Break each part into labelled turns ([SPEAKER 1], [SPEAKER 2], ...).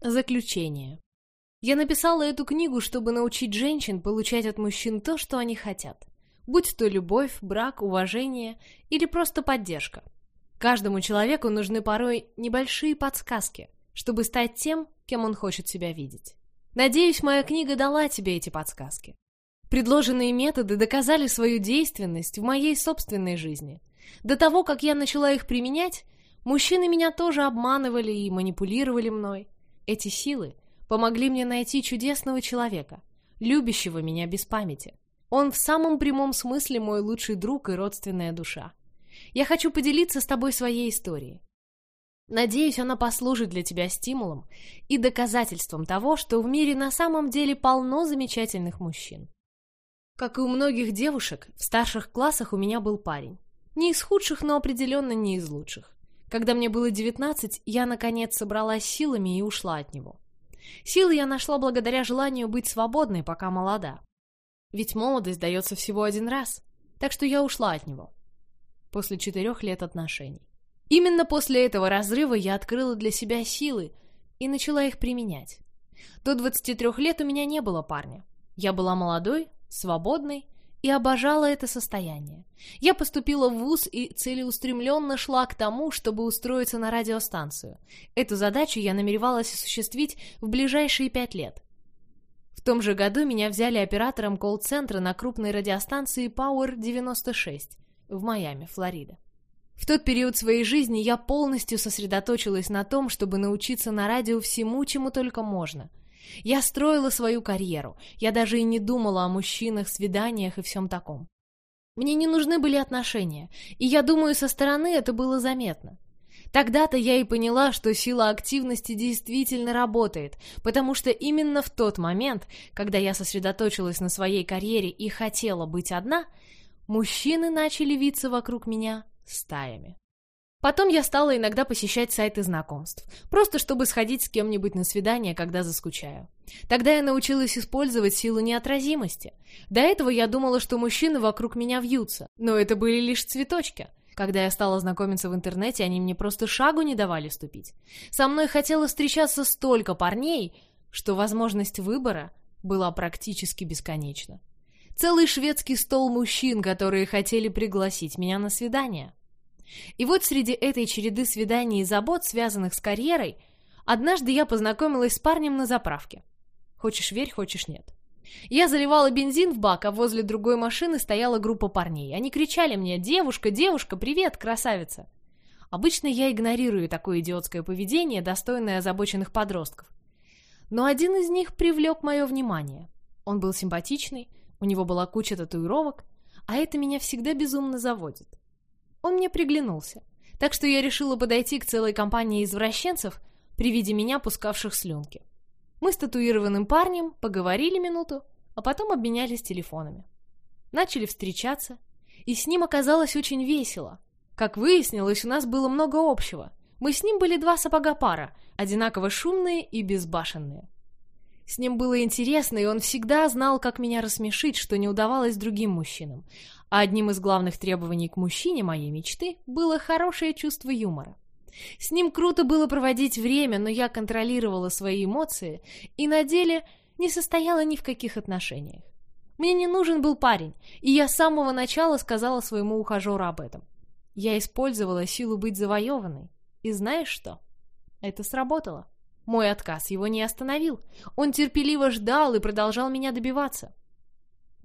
[SPEAKER 1] Заключение. Я написала эту книгу, чтобы научить женщин получать от мужчин то, что они хотят. Будь то любовь, брак, уважение или просто поддержка. Каждому человеку нужны порой небольшие подсказки, чтобы стать тем, кем он хочет себя видеть. Надеюсь, моя книга дала тебе эти подсказки. Предложенные методы доказали свою действенность в моей собственной жизни. До того, как я начала их применять, мужчины меня тоже обманывали и манипулировали мной. Эти силы помогли мне найти чудесного человека, любящего меня без памяти. Он в самом прямом смысле мой лучший друг и родственная душа. Я хочу поделиться с тобой своей историей. Надеюсь, она послужит для тебя стимулом и доказательством того, что в мире на самом деле полно замечательных мужчин. Как и у многих девушек, в старших классах у меня был парень. Не из худших, но определенно не из лучших. Когда мне было 19, я, наконец, собралась силами и ушла от него. Силы я нашла благодаря желанию быть свободной, пока молода. Ведь молодость дается всего один раз, так что я ушла от него. После четырех лет отношений. Именно после этого разрыва я открыла для себя силы и начала их применять. До 23 лет у меня не было парня. Я была молодой, свободной и обожала это состояние. Я поступила в ВУЗ и целеустремленно шла к тому, чтобы устроиться на радиостанцию. Эту задачу я намеревалась осуществить в ближайшие пять лет. В том же году меня взяли оператором колл-центра на крупной радиостанции Power 96 в Майами, Флорида. В тот период своей жизни я полностью сосредоточилась на том, чтобы научиться на радио всему, чему только можно – я строила свою карьеру, я даже и не думала о мужчинах, свиданиях и всем таком. Мне не нужны были отношения, и я думаю, со стороны это было заметно. Тогда-то я и поняла, что сила активности действительно работает, потому что именно в тот момент, когда я сосредоточилась на своей карьере и хотела быть одна, мужчины начали виться вокруг меня стаями. Потом я стала иногда посещать сайты знакомств, просто чтобы сходить с кем-нибудь на свидание, когда заскучаю. Тогда я научилась использовать силу неотразимости. До этого я думала, что мужчины вокруг меня вьются, но это были лишь цветочки. Когда я стала знакомиться в интернете, они мне просто шагу не давали ступить. Со мной хотело встречаться столько парней, что возможность выбора была практически бесконечна. Целый шведский стол мужчин, которые хотели пригласить меня на свидание. И вот среди этой череды свиданий и забот, связанных с карьерой, однажды я познакомилась с парнем на заправке. Хочешь верь, хочешь нет. Я заливала бензин в бак, а возле другой машины стояла группа парней. Они кричали мне «Девушка, девушка, привет, красавица!» Обычно я игнорирую такое идиотское поведение, достойное озабоченных подростков. Но один из них привлек мое внимание. Он был симпатичный, у него была куча татуировок, а это меня всегда безумно заводит. Он мне приглянулся, так что я решила подойти к целой компании извращенцев, при виде меня пускавших слюнки. Мы с татуированным парнем поговорили минуту, а потом обменялись телефонами. Начали встречаться, и с ним оказалось очень весело. Как выяснилось, у нас было много общего. Мы с ним были два сапога пара, одинаково шумные и безбашенные. С ним было интересно, и он всегда знал, как меня рассмешить, что не удавалось другим мужчинам. А одним из главных требований к мужчине моей мечты было хорошее чувство юмора. С ним круто было проводить время, но я контролировала свои эмоции и на деле не состояла ни в каких отношениях. Мне не нужен был парень, и я с самого начала сказала своему ухажеру об этом. Я использовала силу быть завоеванной. И знаешь что? Это сработало. Мой отказ его не остановил. Он терпеливо ждал и продолжал меня добиваться.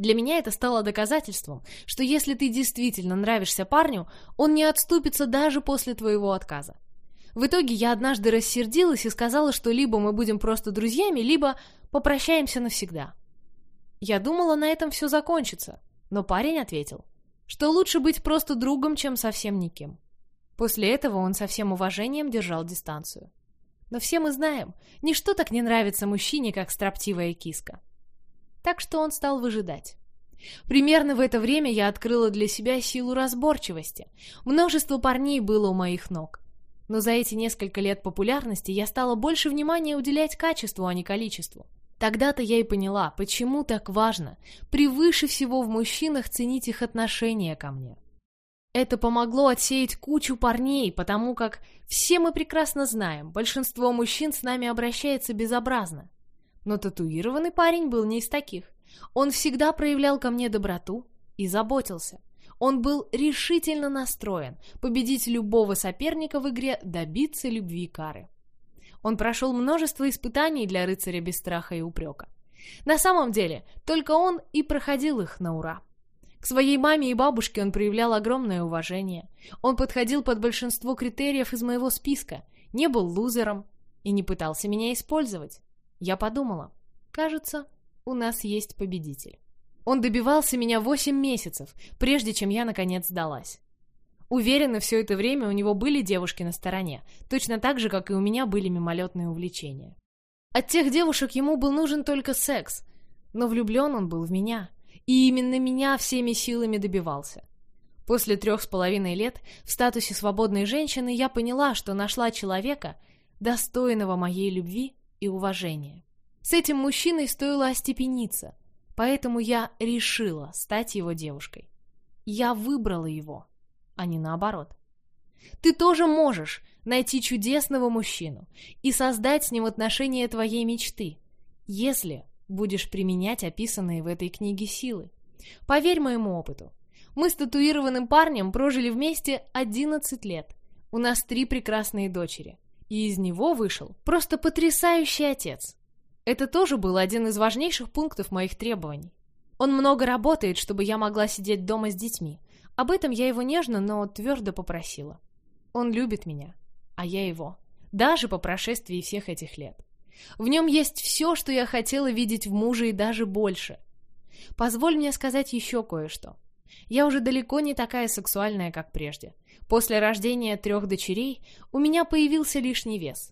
[SPEAKER 1] Для меня это стало доказательством, что если ты действительно нравишься парню, он не отступится даже после твоего отказа. В итоге я однажды рассердилась и сказала, что либо мы будем просто друзьями, либо попрощаемся навсегда. Я думала, на этом все закончится, но парень ответил, что лучше быть просто другом, чем совсем никем. После этого он со всем уважением держал дистанцию. Но все мы знаем, ничто так не нравится мужчине, как строптивая киска. Так что он стал выжидать. Примерно в это время я открыла для себя силу разборчивости. Множество парней было у моих ног. Но за эти несколько лет популярности я стала больше внимания уделять качеству, а не количеству. Тогда-то я и поняла, почему так важно превыше всего в мужчинах ценить их отношение ко мне. Это помогло отсеять кучу парней, потому как все мы прекрасно знаем, большинство мужчин с нами обращается безобразно. Но татуированный парень был не из таких. Он всегда проявлял ко мне доброту и заботился. Он был решительно настроен победить любого соперника в игре, добиться любви Кары. Он прошел множество испытаний для рыцаря без страха и упрека. На самом деле, только он и проходил их на ура. К своей маме и бабушке он проявлял огромное уважение. Он подходил под большинство критериев из моего списка, не был лузером и не пытался меня использовать. Я подумала, кажется, у нас есть победитель. Он добивался меня 8 месяцев, прежде чем я наконец сдалась. Уверена, все это время у него были девушки на стороне, точно так же, как и у меня были мимолетные увлечения. От тех девушек ему был нужен только секс, но влюблен он был в меня, и именно меня всеми силами добивался. После трех с половиной лет в статусе свободной женщины я поняла, что нашла человека, достойного моей любви и уважения. С этим мужчиной стоило остепениться, поэтому я решила стать его девушкой. Я выбрала его, а не наоборот. Ты тоже можешь найти чудесного мужчину и создать с ним отношения твоей мечты, если будешь применять описанные в этой книге силы. Поверь моему опыту. Мы с татуированным парнем прожили вместе 11 лет. У нас три прекрасные дочери. И из него вышел просто потрясающий отец. Это тоже был один из важнейших пунктов моих требований. Он много работает, чтобы я могла сидеть дома с детьми. Об этом я его нежно, но твердо попросила. Он любит меня, а я его. Даже по прошествии всех этих лет. В нем есть все, что я хотела видеть в муже и даже больше. Позволь мне сказать еще кое-что. Я уже далеко не такая сексуальная, как прежде. После рождения трех дочерей у меня появился лишний вес.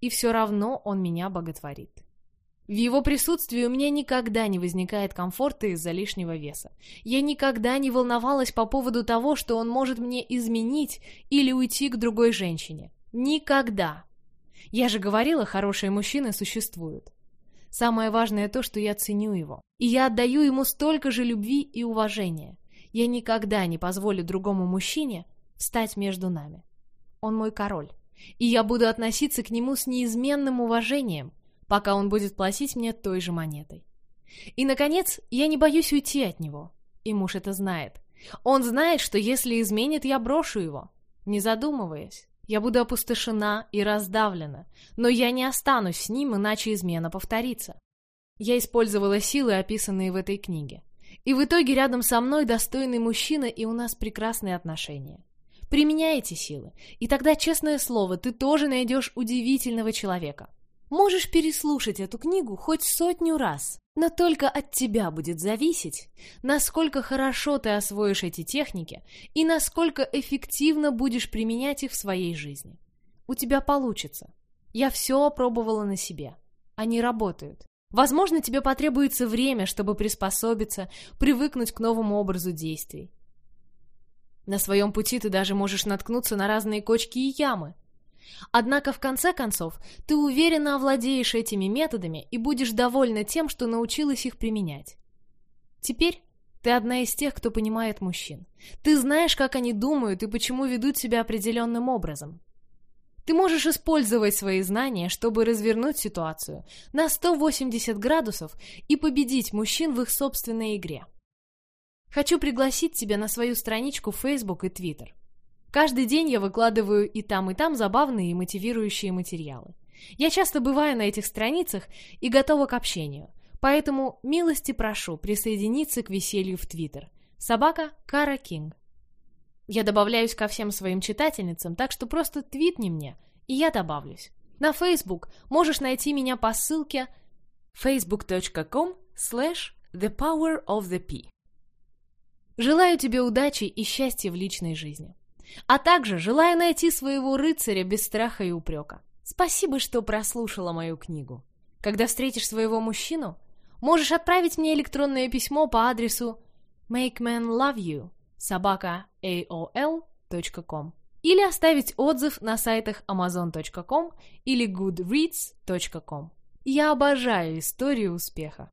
[SPEAKER 1] И все равно он меня боготворит. В его присутствии у меня никогда не возникает комфорта из-за лишнего веса. Я никогда не волновалась по поводу того, что он может мне изменить или уйти к другой женщине. Никогда. Я же говорила, хорошие мужчины существуют. Самое важное то, что я ценю его. И я отдаю ему столько же любви и уважения. Я никогда не позволю другому мужчине встать между нами. Он мой король. И я буду относиться к нему с неизменным уважением, пока он будет платить мне той же монетой. И, наконец, я не боюсь уйти от него. И муж это знает. Он знает, что если изменит, я брошу его, не задумываясь. Я буду опустошена и раздавлена, но я не останусь с ним, иначе измена повторится. Я использовала силы, описанные в этой книге. И в итоге рядом со мной достойный мужчина, и у нас прекрасные отношения. Применяй эти силы, и тогда, честное слово, ты тоже найдешь удивительного человека. Можешь переслушать эту книгу хоть сотню раз, но только от тебя будет зависеть, насколько хорошо ты освоишь эти техники и насколько эффективно будешь применять их в своей жизни. У тебя получится. Я все опробовала на себе. Они работают. Возможно, тебе потребуется время, чтобы приспособиться, привыкнуть к новому образу действий. На своем пути ты даже можешь наткнуться на разные кочки и ямы – Однако, в конце концов, ты уверенно овладеешь этими методами и будешь довольна тем, что научилась их применять. Теперь ты одна из тех, кто понимает мужчин. Ты знаешь, как они думают и почему ведут себя определенным образом. Ты можешь использовать свои знания, чтобы развернуть ситуацию на 180 градусов и победить мужчин в их собственной игре. Хочу пригласить тебя на свою страничку в Facebook и Twitter. Каждый день я выкладываю и там, и там забавные и мотивирующие материалы. Я часто бываю на этих страницах и готова к общению, поэтому милости прошу присоединиться к веселью в Твиттер. Собака Кара Кинг. Я добавляюсь ко всем своим читательницам, так что просто твитни мне, и я добавлюсь. На Facebook можешь найти меня по ссылке facebook.com slash the power of the P. Желаю тебе удачи и счастья в личной жизни. А также желаю найти своего рыцаря без страха и упрека. Спасибо, что прослушала мою книгу. Когда встретишь своего мужчину, можешь отправить мне электронное письмо по адресу makemenloveyou собака aol.com или оставить отзыв на сайтах amazon.com или goodreads.com. Я обожаю историю успеха.